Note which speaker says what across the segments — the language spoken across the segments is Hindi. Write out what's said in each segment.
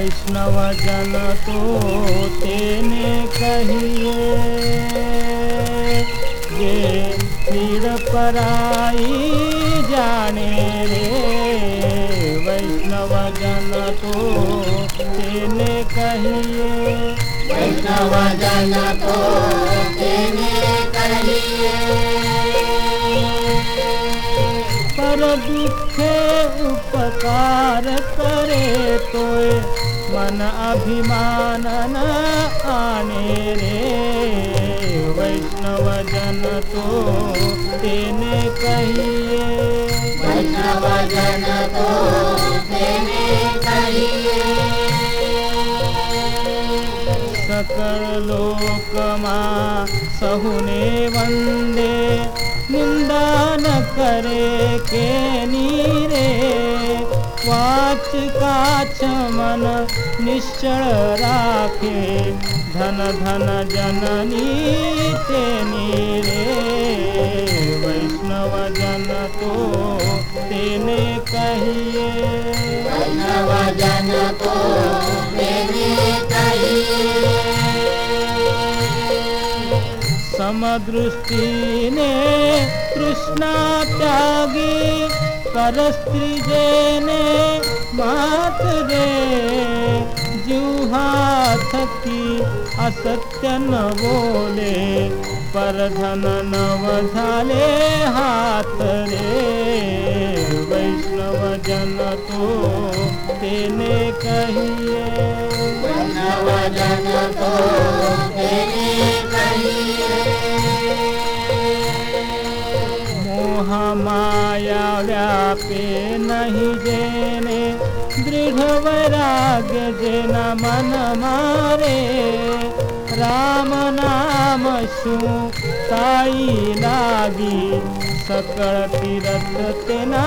Speaker 1: वैष्णव जन तो तेने कहिए। ये सिर पराई जाने रे। वैष्णव जन तो तेने कहिए।
Speaker 2: वैष्णव जन को
Speaker 1: दुखे उपकार करे तोय मन अभिमान न आने रे। वैष्णव जन तो तेने कहिए।
Speaker 2: वैष्णव जन को तेने कहिए।
Speaker 1: सकल लोक मा सहुने वंदे करे के नीरे वाच काछ मन निश्चल राखे। धन धन जननी ते नीरे वैष्णव जन तो तेने कहिए।
Speaker 2: वैष्णव जन को
Speaker 1: समदृष्टि ने कृष्णा त्यागी मात रे जुहा थकी असत्य न बोले पर धन नव झाले हाथ रे वैष्णव जन तो तेने कहिए
Speaker 2: वैष्णव जन को
Speaker 1: माया व्यापे नहीं जेने दृढ़ वैराग्य जेन मन मारे। राम नाम ताई लागी सकल तीरथ तेना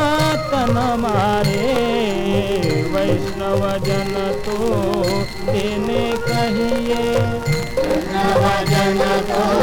Speaker 1: तन मारे। वैष्णव जन तो तेने कहिए
Speaker 2: वैष्णव जन को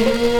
Speaker 2: वैष्णव जन को तेने कहिए